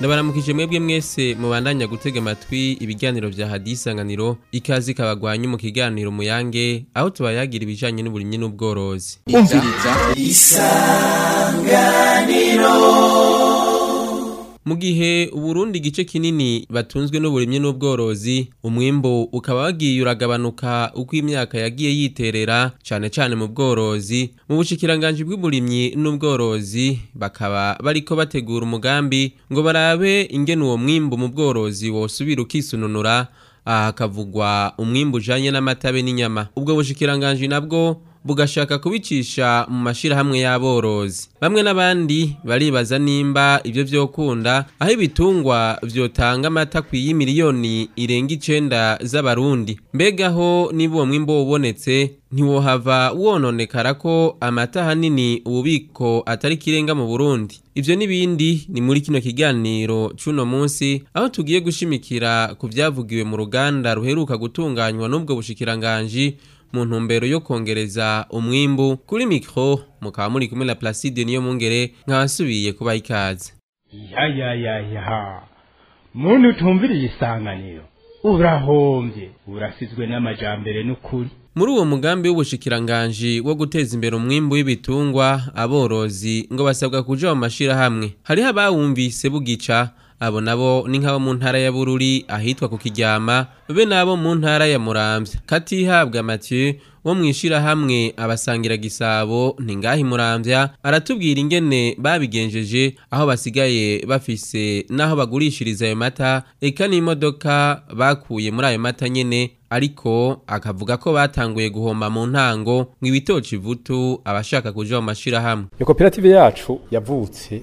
ndabaramukije mwebwe mwese mubandanya gutega amatwi ibiganiro bya hadisanganiro isanganiro ikaze mu kiganiro muyange aho tubayagira ibijyanye n'uburimyi n'ubworozi isanganiro mu gihe uburundi igice kinini batunzwe n'uburimyi n'ubworozi umwimbo ukaba wagiye uragabanuka uko imyaka yagiye yiterera cyane cyane mu bworozi mu bushikiranganji bw'uburimyi n'ubworozi bakaba bariko bategura umugambi ngo barabe ingene uwo mwimbo mu bworozi wosubira ukisununura aha hakavugwa umwimbo ujanye n'amatabe n'inyama ubwo bushikiranganji nabwo bugashaka kubicisha mu mashyirahamwe y'aborozi bamwe n'abandi baribaza nimba ibyo byokunda aho ibitungwa byotanga amata ku iyi miliyoni irenga icyenda z'abarundi mbegaho niba uwo mwimbo wubonetse ntiwohava wononekara ko amata ahanini ububiko atari kirenga mu burundi ibyo n'ibindi ni muri kino kiganiro cy'uno munsi aho tugiye gushimikira ku byavugiwe mu ruganda ruheruka gutunganywa n'ubwo bushikiranganji mu ntumbero yo kongereza umwimbu kuri mikoro mukaba muri kumwe na Placide niyo mungere nkasubiye kuba ikaze ya ya ya ya muntu utumviriye isanganiro urahombye urasizwe n'amajambere n'ukuri muri uwo mugambi w'ubushikiranganji wo guteza imbere umwimbu w'ibitungwa aborozi ngo basabwa kuja mu mashirahamwe hariho abawumvise bugica abo nabo ni nk'abo mu ntara ya bururi ahitwa ku kijyama be n'abo mu ntara ya murambya katihabwa mathieu wo mu ishyirahamwe abasangira gisabo ni ngahe murambya aratubwira ingene babigenjeje aho basigaye bafise n'aho bagurishiriza ayo mata eka n'imodoka bakuye muri ayo mata nyine ariko akavuga ko batanguye guhomba mu ntango ngo ibitoki vutu abashaka kuja mu mashirahamwe iyo koperative yacu yavutse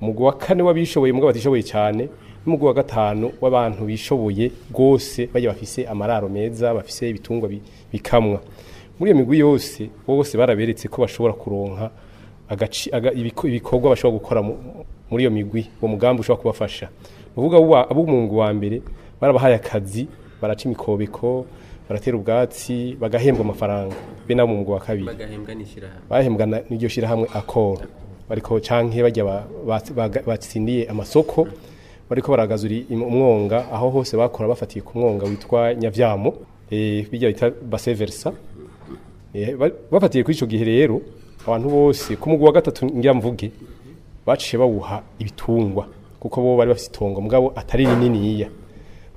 mu wa kane w'abishoboye mugabo batishoboye cyane n'umugwi wa gatanu w'abantu bishoboye rwose bajya bafise amararo meza bafise ibitungwa bikamwa muri iyo migwi yose bose baraberetse ko bashobora kuronka ibikorwa bashobora gukora muri iyo migwi uwo mugambi ushobora kubafasha uvuga abo wa mbere barabahaye akazi baraca imikobeko baratera ubwatsi bagahembwa amafaranga be nabo mu mugwi wa kabiri bahembwa n'iryo shyirahamwe akora bariko canke bajya batsindiye amasoko bariko baragazura umwonga aho hose bakora bafatiye ku mwonga witwa nyavyamu bijya eh, bita baseversa eh, bafatiye kuri ico gihe rero abantu bose ku mugwi wa gatatu ngira mvuge baciye bawuha ibitungwa kuko bo bari bafite itongo mugabo atari iya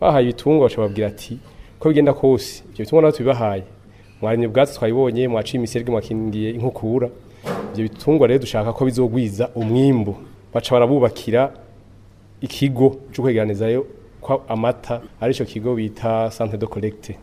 bahaye ibitungwa baca babwira ati ko bigenda kose ibyo bitungwa nabo tubibahaye mwarimye ubwatsi twabibonye mwaciye imiserwe mwakingiye inkukura ibyo bitungwa rero dushaka ko bizogwiza umwimbu baca barabubakira ikigo cyo kwegeranizayo ko amata ari cyo kigo bita centre de collecte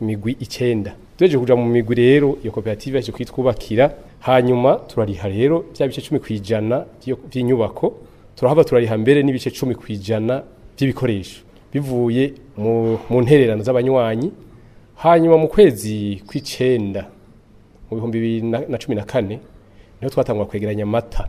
migwi icyenda tureje kuja mu migwi rero iyo koperative yaje kwitwubakira hanyuma turariha rero bya bice cumi ku by'inyubako turahava turariha mbere n'ibice cumi ku by'ibikoresho bivuye mu ntererano z'abanywanyi hanyuma mu kwezi kw'icenda mu bihumbi bibiri na cumi na kane niho twatangwa kwegeranya amata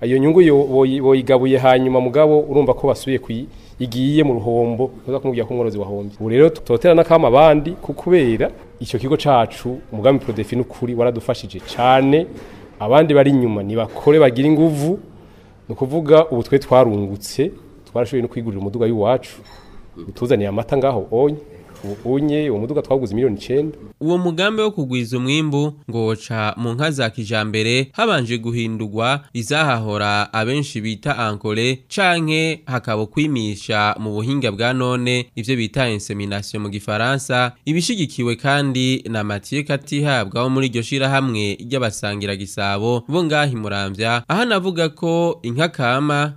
ayo nyungu boyigabuye hanyuma mugabo urumva ko basubiye igiye mu ruhombo uza kumubwira ko umworozi wahombye ubu rero tutotera n'akama abandi kubera icyo kigo cyacu umugambi porodefi n'ukuri waradufashije cyane abandi bari inyuma ntibakore bagira inguvu ni ukuvuga ubu twe twarungutse twarashoboye no kwigurira umuduga y'iwacu utuzaniye amata ngaho onye unye uwo muduga twaguze miliyoni icenda uwo mugambi wo kugwiza umwimbu ngo woca mu nka za kijambere habanje guhindurwa izahahora abenshi bita ankore canke hakaba kwimisha mu buhinga bwa none ibyo bita insemination mu gifaransa ibishyigikiwe kandi na Mathieu Katihabwa wo muri iryo shirahamwe ry'abasangira gisabo bo ngahi muramvya aha navuga ko inka kama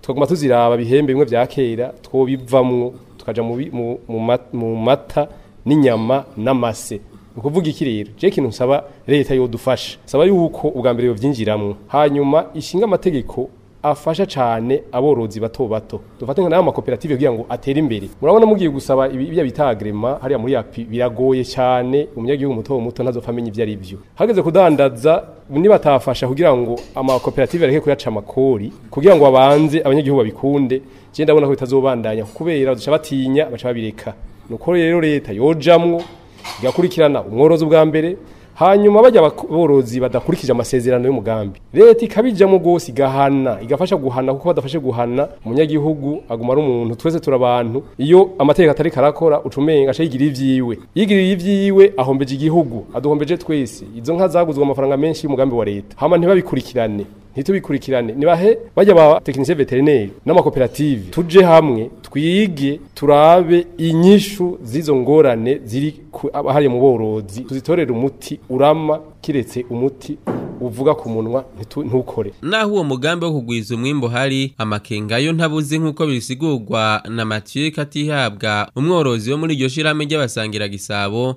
tukaguma tuziraba bihembe bimwe bya kera twobivamwo tukaja mu mata n'inyama n'amase ukuvuga iki rero je kintu nsaba leta yodufasha saba yuko ubwa mbere yovyinjiramwo hanyuma ishinga amategeko afasha cyane aborozi bato bato dufate nka amakoperative kugira ngo atere imbere murabona mugiye gusaba ibya bita agrema hariya muri yapi biragoye cyane umunyagihugu muto muto ntazopfa amenya ibyo ari byo hageze kudandaza batafasha kugira ngo amakoperative areke kuyaca amakori kugira ngo babanze abanyagihugu babikunde je ndabona ko bitazobandanya kubera baduca batinya baca babireka ni uko rero leta yojamwo igakurikirana umworozi bwa mbere hanyuma bajya aborozi badakurikije amasezerano y'umugambi leta ikabijyamo rwose igahana igafasha guhana kuko badafashe guhana umunyagihugu aguma ari umuntu twese turi abantu iyo amategeko atari karakora ucumenga aca ibyiwe yigiriye ibyiwe ahombeje igihugu aduhombeje twese izo nka zaguzwe amafaranga menshi y'umugambi wa leta hama ntibabikurikirane ntitubikurikirane nibahe bajya ba tekinisiye veterineri n'amakoperative tuje hamwe twige turabe inyishu z'izo ngorane ziri hariya mu borozi tuzitorere umuti urama kiretse umuti uvuga ku munwa ntukore naho uwo mugambi wo kugwiza umwimbo hari amakenga yo ntabuzi nk'uko bisigurwa na Mathieu Katihabwa umworozi wo muri iryo shirahamwe ry'abasangira gisabo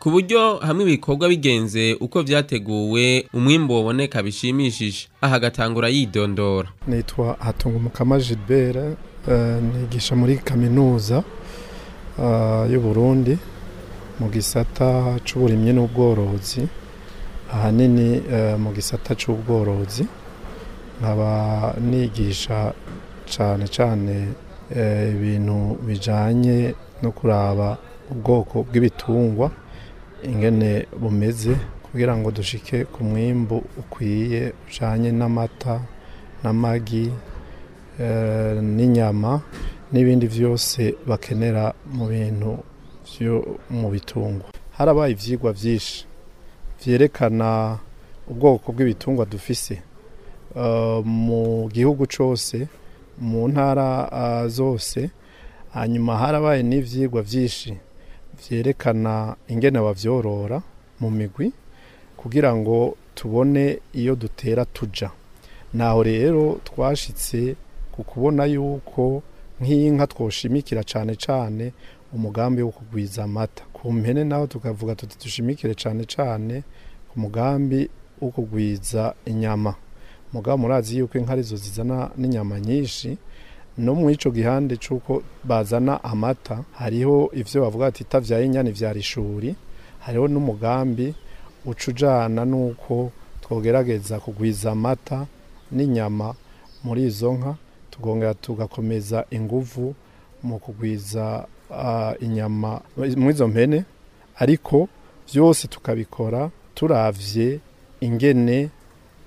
ku buryo hamwe ibikorwa bigenze uko byateguwe umwimbo waboneka bishimishije aha agatangura yidondora nitwa hatungumukama jilibera eh, nigisha muri kaminuza eh, y'u Burundi mu gisata cy'uburimyi n'ubworozi ahanini eh, mu gisata cy'ubworozi nkaba nigisha cyane cyane ibintu bijyanye no kuraba ubwoko bw'ibitungwa ingene bumeze kugira ngo dushike ku mwimbu ukwiye ujyanye n'amata n'amagi eh, n'inyama n'ibindi byose bakenera mu bintu byo mu bitungwa harabaye ibyigwa byinshi byerekana ubwoko bw'ibitungwa dufise eh, mu gihugu cyose mu ntara eh, zose hanyuma harabaye n'ibyigwa byinshi byerekana ingene bavyorora mu migwi kugira ngo tubone iyo dutera tuja naho rero twashitse kukubona yuko nk'inka twoshimikira cane cane umugambi wo kugwiza amata ku mpene naho tukavuga tuti dushimikire cane cane ku mugambi wo kugwiza inyama mugabo murazi yuko inka arizo zizana n'inyama nyinshi no mu ico gihande cy’uko bazana amata hariho ibyo bavuga ati itavyaye inyana ivyara ishuri hariho n'umugambi ucujana n'uko twogerageza kugwiza amata n'inyama muri izo nka tugongera tugakomeza inguvu mu kugwiza inyama muri izo mpene ariko byose tukabikora turavye ingene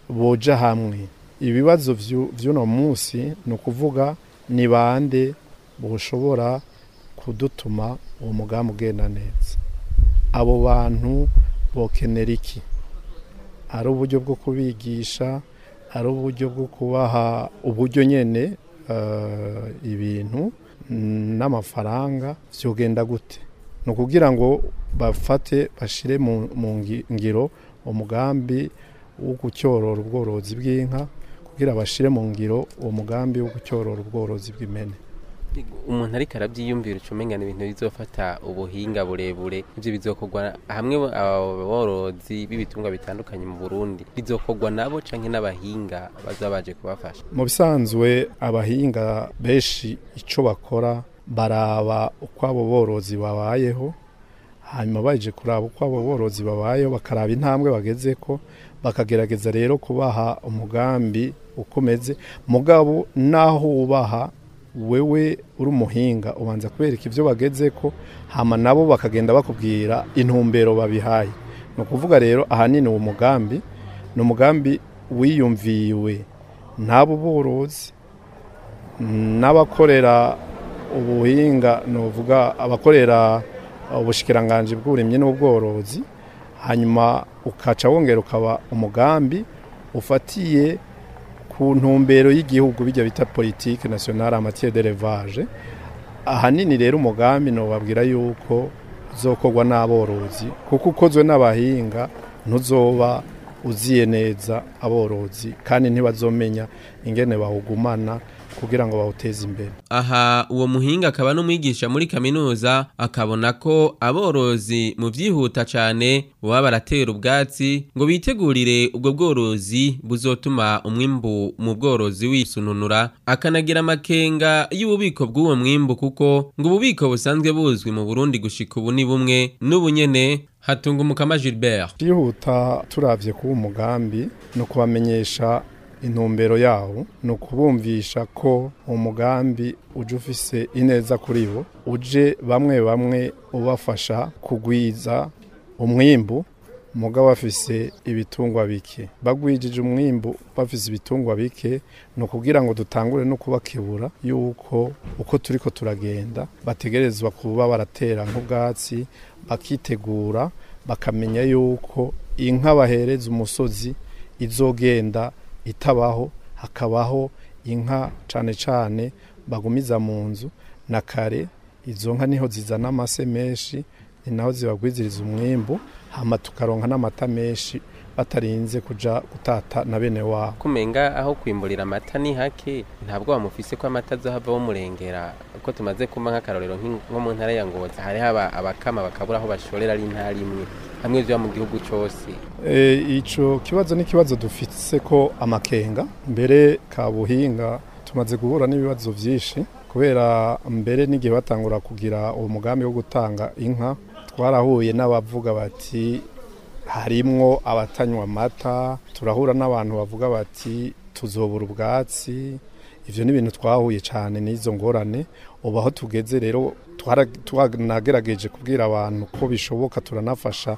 boja hamwe ibibazo by'uno munsi ni ukuvuga ni bande bushobora kudutuma uwo mugambi ugenda neza abo bantu bokenera iki ari uburyo bwo kubigisha ari uburyo bwo kubaha uburyo nyine eh, ibintu n'amafaranga byogenda gute ni ukugira ngo bafate bashyire mu ngiro umugambi wo gucyorora ubworozi bw'inka kugira bashyire mu ngiro uwo mugambi wo gucyorora ubworozi bw'imene umuntu ariko arabyiyumvira uca ibintu bizofata ubuhinga burebure ibyo bizokorwa hamwe aborozi b'ibitunga bitandukanye mu burundi bizokorwa nabo cyangwa n'abahinga baje kubafasha mu bisanzwe abahinga benshi icyo bakora baraba uko abo borozi babayeho hanyuma baje kuraba uko abo borozi babayeho bakaraba intambwe bageze ko bakagerageza rero kubaha umugambi ukomeze mugabo naho wubaha wewe uri umuhinga ubanza kubereka ibyo bageze ko hama nabo bakagenda bakubwira intumbero babihaye ni ukuvuga rero ahanini uwo mugambi ni umugambi wiyumviwe n'abo borozi n'abakorera ubuhinga ni abakorera ubushikiranganji bw'uburimyi n'ubworozi hanyuma ukaca wongera ukaba umugambi ufatiye ku ntumbero y'igihugu bijya bita politiki nasiyonari amatiye de revaje ahanini rero umugambi ntubabwira yuko uzokorwa n'aborozi kuko ukozwe n'abahinga ntuzoba uziye neza aborozi kandi ntibazomenya ingene bawugumana kugira ngo bawuteze imbere aha uwo muhinga akaba n'umwigisha muri kaminuza akabona ko aborozi mu byihuta cyane baba baratera ubwatsi ngo bitegurire ubwo bworozi buzotuma umwimbu mu bworozi wisununura akanagira amakenga y'ububiko bw'uwo mwimbu kuko ngo ububiko busanzwe buzwi mu Burundi gushika ubu ni bumwe n'ubunyene hatunga hatungumuka Gilbert byihuta turabye kuba mugambi no kubamenyesha intumbero yawo ni ukubumvisha ko umugambi uje ufise ineza kuri bo uje bamwe bamwe ubafasha kugwiza umwimbu mugabo bafise ibitungwa bike bagwijije umwimbu bafise ibitungwa bike ni ukugira ngo dutangure no kubakebura yuko uko turi ko turagenda bategerezwa kuba baratera nk'ubwatsi bakitegura bakamenya yuko inka bahereza umusozi izogenda itabaho hakabaho inka cyane cyane bagumiza mu nzu na kare izo nka niho zizana amase menshi ni naho zibagwiziriza umwembu hama tukaronka n'amata menshi batarinze kuja gutata na bene wabo kumenga aho kwimburira amata ni hake ntabwo bamufise ko amata azohava bamurengera uko tumaze kuma nk'akarorero nko mu ntara ya ngozi hari haba abakama bakabura aho bashorera ari intara imwe hamwe ziba mu gihugu cyose eh, icyo kibazo n’ikibazo ikibazo ko amakenga mbere kabuhinga tumaze guhura n'ibibazo byinshi kubera mbere n'igihe batangura kugira uwo mugambi wo gutanga inka twarahuye n'abavuga bati harimwo abatanywa amata turahura n'abantu bavuga bati tuzobura ubwatsi ibyo ni ibintu twahuye cyane n'izo ngorane ubu aho tugeze rero twanagerageje kubwira abantu ko bishoboka turanafasha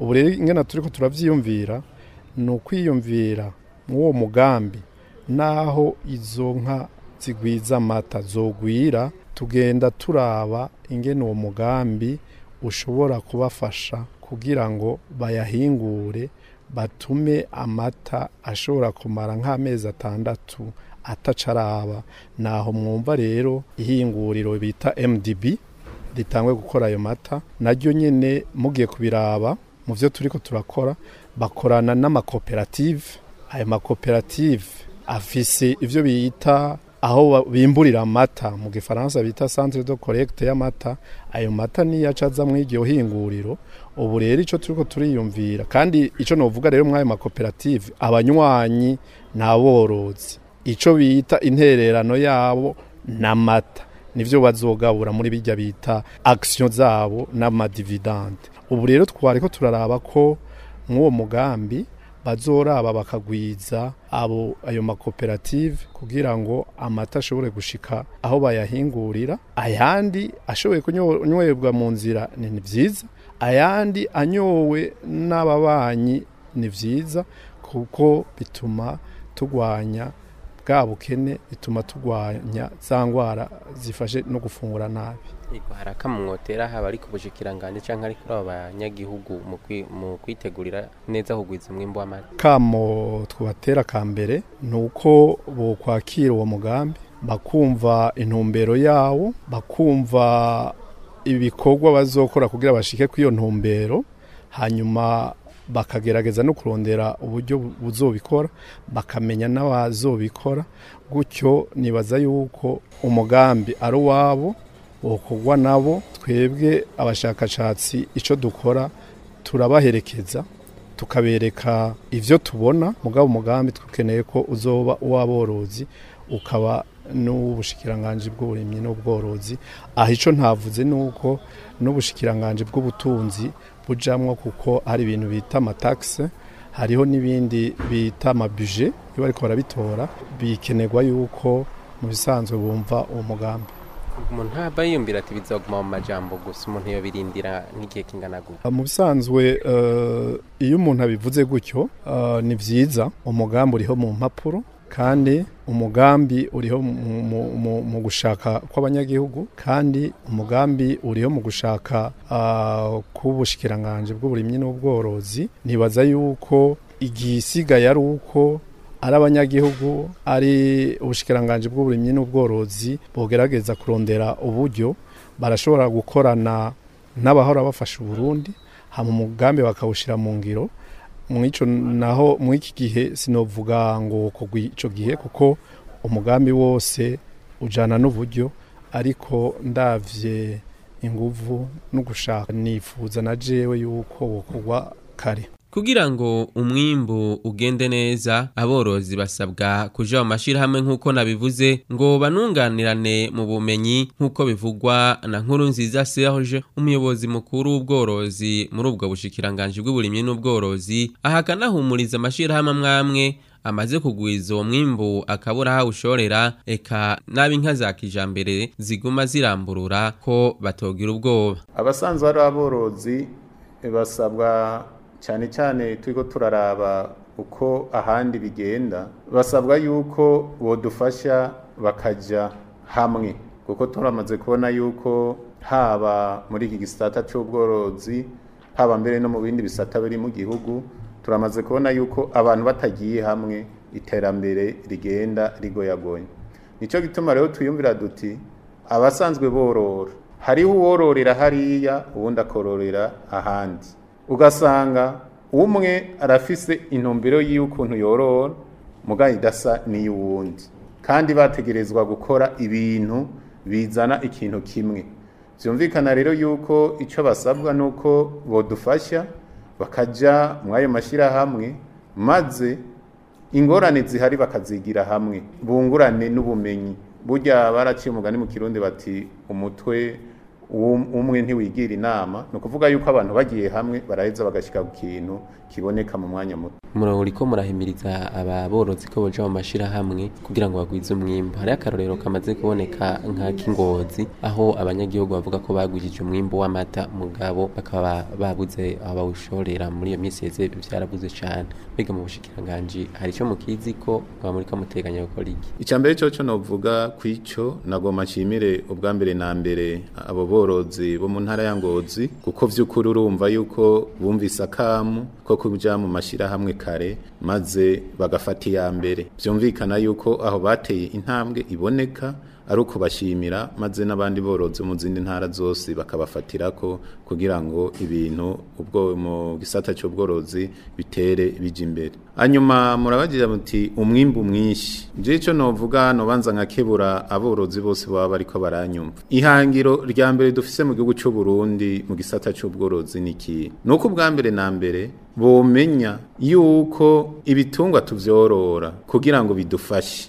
ubu rero ingana turi ko turabyiyumvira ni ukwiyumvira mw'uwo mugambi n'aho izo nka zigwiza amata zogwira tugenda turaba ingene uwo mugambi ushobora kubafasha kugira ngo bayahingure batume amata ashobora kumara nk'amezi atandatu atacaraba naho mwumva rero ihinguriro bita MDB ritangwe gukora ayo mata naryo nyine mugiye kubiraba mu byo turi ko turakora bakorana n'amakoperative ayo makoperative afise ibyo bita aho bimburira amata mu gifaransa bita santire do koregite y'amata ayo mata niyo acaza muri iryo hinguriro ubu rero icyo turi turiyumvira kandi icyo navuga rero muri makoperative abanywanyi ni aborozi icyo bita intererano yabo ni amata nibyo bazogabura muri bijya bita akisiyo zabo n'amadividande ubu rero twari ko turaraba ko nk'uwo mugambi bazora aba bakagwiza abo ayo makoperative kugira ngo amata ashobore gushika aho bayahingurira ayandi ashoboye kunywebwa mu nzira ni byiza ayandi anyowe n'ababanyi ni byiza kuko bituma turwanya bwa bukene bituma turwanya za ndwara zifashe no gufungura nabi yego hari akamwotera haba ariko ku cyangwa ari kuri aba banyagihugu mu kwitegurira neza hugwiza umwimbo w'amata kamo twubatera ka mbere ni uko bokwakira uwo mugambi bakumva intumbero yawo bakumva ibikorwa bazokora kugira bashike ku iyo ntumbero hanyuma bakagerageza no kurondera uburyo buzobikora bakamenya n'abazobikora gutyo nibaza yuko umugambi ari uwabo bukorwa nabo twebwe abashakashatsi icyo dukora turabaherekeza tukabereka ibyo tubona mugabo umugambi dukeneye ko uzoba uw'aborozi ukaba n'ubushikiranganji bw'uburimyi n'ubworozi aho icyo ntavuze ni uko n'ubushikiranganji bw'ubutunzi bujyamo kuko hari ibintu bita amatagisi hariho n'ibindi bita amabije iyo bari barabitora bikenerwa yuko mu bisanzwe bumva uwo mugambi umuntu ntaba yiyumvira ati bizaguma mu majambo gusa umuntu yabirindira n'igihe kingana gutya mu bisanzwe eh, iyo umuntu abivuze gutyo eh, ni byiza umugambi uriho mu mpapuro kandi umugambi uriho mu gushaka kw'abanyagihugu kandi umugambi uriho mu gushaka eh, k'ubushikiranganje bw'uburimyi n'ubworozi nibaza yuko igisigaye ari uko ari abanyagihugu ari ubushyikiranganji bw'uburimyi n'ubworozi bugerageza kurondera uburyo barashobora gukorana n'abahora bafasha uburundi hama umugambi bakawushyira mu ngiro naho mu iki gihe sinovuga ngo kugwa icyo gihe kuko umugambi wose ujana n'uburyo ariko ndabye inguvu no gushaka nifuza na jewe yuko wokugwa kare kugira ngo umwimbu ugende neza aborozi basabwa kuja mu mashirahamwe nk'uko nabivuze ngo banunganirane mu bumenyi nk'uko bivugwa na nkuru nziza Serge umuyobozi mukuru w'ubworozi muri ubwo bushikiranganje bw'uburimyi n'ubworozi ahakanahumuriza amashirahamwe amwamwe amaze kugwiza uwo mwimbu akabura aho awushorera eka n'ab'inka za kijambere ziguma ziramburura ko batogira ubwoba abasanzwe ari aborozi basabwa cyane cyane turiho turaraba uko ahandi bigenda basabwa yuko bodufasha bakajya hamwe kuko turamaze kubona yuko haba muri iki gisata cy'ubworozi haba mbere no mu bindi bisata biri mu gihugu turamaze kubona yuko abantu batagiye hamwe iterambere rigenda rigoyagoye nicyo gituma rero tuyumvira duti abasanzwe borora hariho uwororera hariya ubundi akororera ahandi ugasanga umwe arafise intumbero y'ukuntu yorora mugabo idasa n'iy'uwundi kandi bategerezwa gukora ibintu bizana ikintu kimwe byumvikana rero yuko icyo basabwa ni uko bodufasha bakajya mu ayo mashyirahamwe maze ingorane zihari bakazigira hamwe bungurane n'ubumenyi burya baraciye umugani mu kirundi bati umutwe Um, umwe ntiwigira inama ni ukuvuga yuko abantu bagiye hamwe baraheza bagashyika ku kintu kiboneka mu mwanya muto umurongo uriko murahimiriza borozi ko boja mu mashirahamwe kugira ngo bagwize umwimbu hariyo akarorero kamaze kuboneka nka kingozi aho abanyagihugu bavuga ko bagwijije umwimbu w'amata mugabo bakaba babuze abawushorera muri iyo minsi yeze vyarabuze cane biga mu bushikiranganji hari ico mukizi ko bamurika muteganya gukora iki cyo coco novuga kw'ico nagoma nshimire ubwa mbere na mbere abo aborozi bo mu ntara ya Ngozi kuko vy'ukuri urumva yuko bumvise akamu ko kuja mu mashira hamwe kare maze bagafata iya mbere byumvikana yuko aho bateye intambwe iboneka ari bashimira maze n'abandi borozi mu zindi ntara zose bakabafatira ko kugira ngo ibintu ubwo mu gisata cy'ubworozi bitere bijya imbere hanyuma murabagira muti umwimbu mwinshi icyo novuga nobanza nkakebura aborozi bose baba bariko baranyumva ihangiro rya mbere dufise mu gihugu cy'u Burundi mu gisata cy'ubworozi niki Nuko ni ubwa mbere na mbere bomenya yuko ibitungwa tuvyorora kugira ngo bidufashe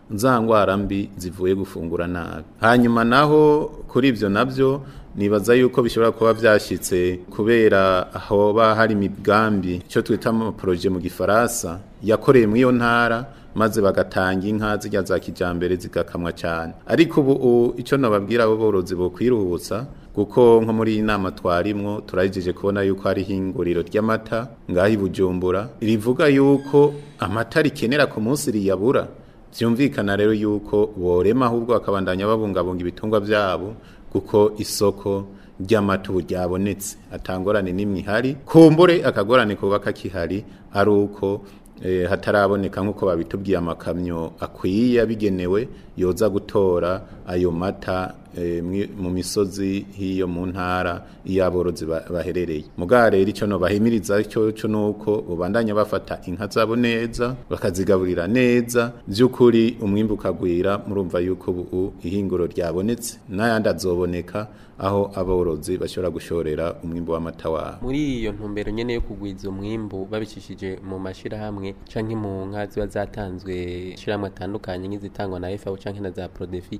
za ndwara mbi zivuye gufungura nabi hanyuma naho kuri ibyo nabyo nibaza yuko bishobora kuba byashyitse kubera hoba hari imigambi cyo twita poroje mu gifaransa yakoreye muri iyo ntara maze bagatanga inka zijya za kijyambere zigakamwa cyane ariko ubu icyo nababwira abo borozi bokwirubutsa kuko nko muri iyi nama twarimwo turagejeje kubona yuko hari ihinguriro ry'amata ngaho i bujumbura rivuga yuko amata rikenera ku munsi riyabura byumvikana rero yuko borema ahubwo bakabandanya babungabunga ibitungwa byabo kuko isoko ry'amatu ryabonetse atangorane n'imwe ihari kumbure akagorane kuba kakihari ari uko eh, hataraboneka nk'uko babitubwiye amakamyo akwiye abigenewe yoza gutora ayo mata eh, mu misozi hiyo mu ntara y'aborozi baherereye mugare icyo nubahimiriza cyo cyo nuko ubandanya bafata inka zabo neza bakazigaburira neza by'ukuri umwimbu ukagwira murumva yuko ubu ihinguro ryabonetse n'ayandi azoboneka aho aborozi bashora gushorera umwimbu w'amata wa muri iyo ntumbero nyine yo kugwiza umwimbu babicishije mu mashyirahamwe canke mu nka ziba zatanzwe ishyirahamwe atandukanye nk'izitangwa na FAO cyangwa na za porodefi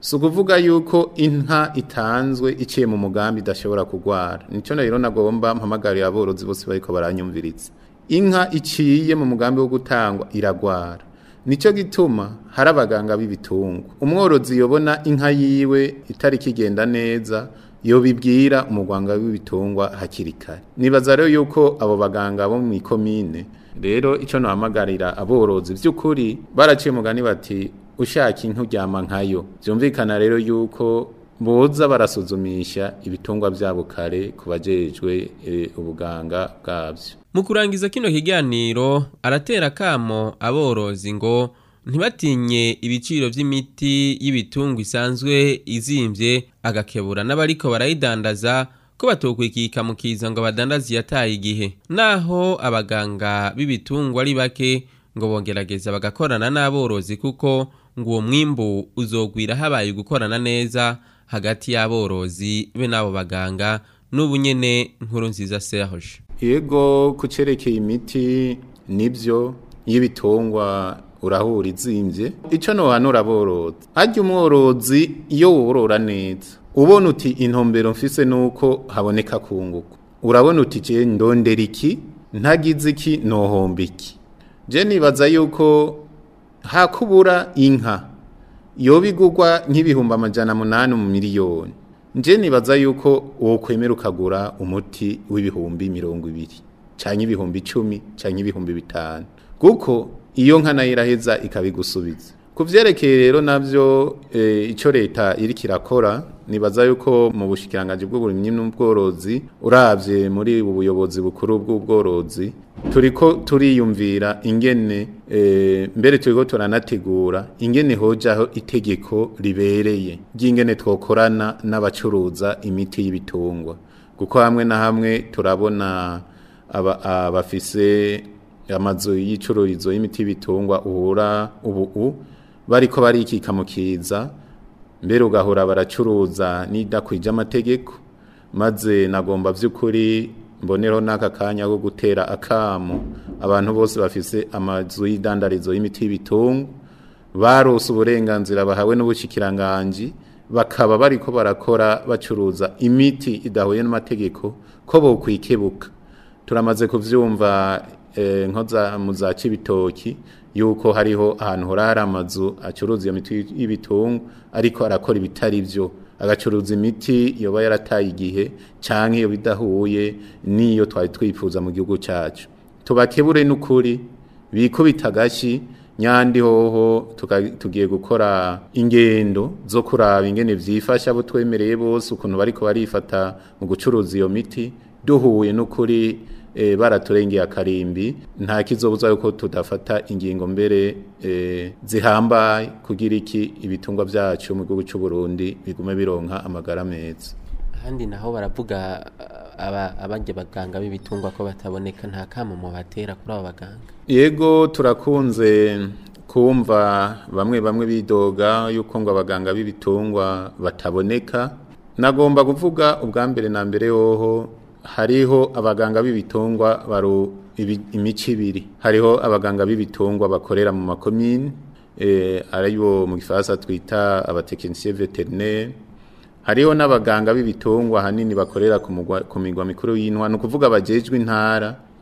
si ukuvuga yuko inka itanzwe iciye mu mugambi idashobora kurwara nicyo rero nagomba mpamagariye aborozi bose bariko baranyumviritse inka iciye mu mugambi wo gutangwa iragwara nicyo gituma hari abaganga b'ibitungwa umworozi yobona inka yiwe itari ikigenda neza yobibwira umuganga w'ibitungwa hakiri kare nibaza rero yuko abo baganga bo mu ikomine rero icyo nahamagarira aborozi by'ukuri baraciye mugani bati ushaka inka uryama nkayo byumvikana rero yuko boza barasuzumisha ibitungwa byabo kare ku bajejwe eh, ubuganga bwabyo mu kurangiza kino kiganiro aratera akamo aborozi ngo ntibatinye ibiciro by'imiti y'ibitungwa isanzwe izimbye agakebura n'abariko barayidandaza ko batokwikika mu kiza ngo badandaze yataye igihe naho abaganga b'ibitungwa ari bake ngo bongerageza bagakorana n'aborozi kuko ngo uwo mwimbu uzogwira habaye gukorana neza hagati y'aborozi be n'abo baganga n'ubunyene nkuru nziza serahuje yego ku cyerekeye imiti nibyo y'ibitungwa urahura izimbye icyo ntuhanura aborozi harya umworozi iyo worora neza ubona uti intumbero mfise nuko haboneka kunguka urabona uti ndondera iki ntagize iki nohomba iki je nibaza yuko nta kubura inka yoba igurwa nk'ibihumbi amajana umunani mu miliyoni nje nibaza yuko wokwemera kwemera ukagura umuti w'ibihumbi mirongo ibiri cyangwa ibihumbi icumi cyangwa ibihumbi bitanu kuko iyo nka nayo iraheza ikabigusubiza ku byerekeye rero nabyo eh, icyo leta iri kirakora nibaza yuko mu bushikiranganje bw'uburimyi n'ubworozi uravye muri ubu buyobozi bukuru bw'ubworozi turiko turiyumvira ingene e, mbere turiko turanategura ingene hojaho itegeko ribereye ry'ingene twokorana n'abacuruza imiti y'ibitungwa kuko hamwe na hamwe turabona abafise amazu y'icururizo y'imiti y'ibitungwa uhura ubu bariko barikika mu kiza mbere ugahora baracuruza n'idakwije amategeko maze nagomba by'ukuri mbonero n'aka kanya go gutera akamu abantu bose bafise amazu y'idandarizo y'imiti y'ibitungo barose uburenganzira bahawe n'ubushyikiranganji bakaba bari ko barakora bacuruza imiti idahuye n'amategeko ko bukwikebuka turamaze kubyumva eh, nko za mu za kibitoki yuko hariho ahantu hora hari amazu acuruza iyo miti y'ibitungo ariko arakora ibitari byo agacuruza imiti yoba yarataye igihe cyangwa iyo bidahuye n'iyo twari twifuza mu gihugu cyacu tubakebure n'ukuri bikubita agashyi nyandi hoho tugiye gukora ingendo zo kuraba ingene byifasha abo twemereye bose ukuntu bari barifata mu gucuruza iyo miti duhuye n'ukuri e, eh, baraturengeye akarimbi nta kizobuza yuko tudafata ingingo mbere e, eh, zihambaye kugira iki ibitungwa byacu mu gihugu cy'u Burundi bigume bironka amagara meza handi naho baravuga eh, abajya baganga b'ibitungwa ko bataboneka nta mu batera kuri abo baganga yego turakunze kumva bamwe bamwe bidoga yuko ngo abaganga b'ibitungwa bataboneka nagomba kuvuga ubwa mbere na mbere yoho hariho abaganga b'ibitungwa baru imici ibiri hariho abaganga b'ibitungwa bakorera mu makomine eh, aribo mu gifaransa twita abatekinisiye veterineri hariho n'abaganga b'ibitungwa ahanini bakorera ku migwa mikuru y'intwa ni ukuvuga bagejwe intara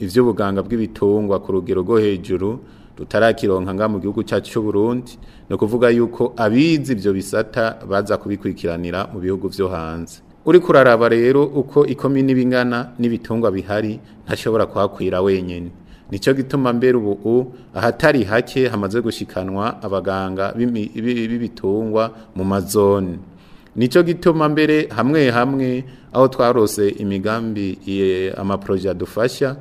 iby'ubuganga bw'ibitungwa ku rugero rwo hejuru tutarakironka nga mu gihugu cyacu cy'u Burundi no kuvuga yuko abizi ibyo bisata baza kubikurikiranira mu bihugu byo hanze uri kuraraba rero uko ikomini bingana n'ibitungwa bihari ntashobora kuhakwira wenyine nicyo gituma mbere ubu ahatari hake hamaze gushikanwa abaganga b'ibitungwa mu mazone nicyo gituma mbere hamwe hamwe aho twarose imigambi amaporoje adufasha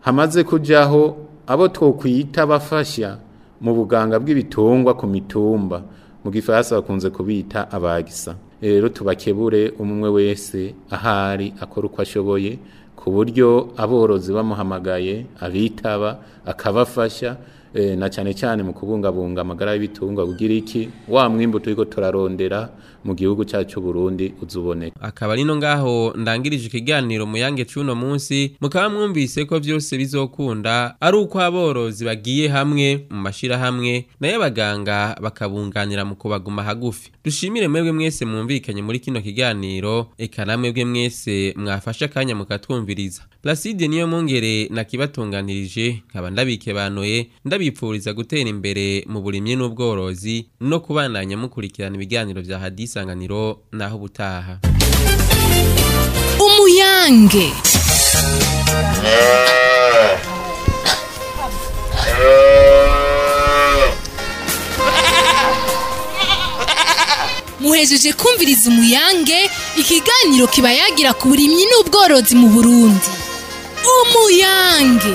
hamaze kujyaho abo twokwita bafasha mu buganga bw'ibitungwa ku mitumba mu gifaransa bakunze kubita abagisa eh, rero tubakebure umwe wese ahari akora uko ashoboye ku buryo aborozi bamuhamagaye abitaba akabafasha eh, na cyane cyane mu kubungabunga amagara y'ibitungo kugira iki wa mwimbuto turiko turarondera mu gihugu cyacu Burundi uzuboneka akaba ari no ngaho ndangirije ikiganiro mu yange cy'uno munsi mukaba mwumvise ko byose bizokunda ari uko aborozi bagiye hamwe mu mashira hamwe naye abaganga bakabunganira mu kubaguma hagufi dushimire mwebwe mwese mwumvikanye muri kino kiganiro eka namwebwe mwese mwafashe akanya mukatwumviriza Placide niyo mungere nakibatunganirije nkaba ndabike banoye ndabipfuriza gutera imbere mu burimye n'ubworozi no kubandanya mukurikirana ibiganiro bya hadisi isanganiro naho ubutaha umuyange muhejeje kumviriza umuyange ikiganiro kibayagira ku burimyi n'ubworozi mu burundi umuyange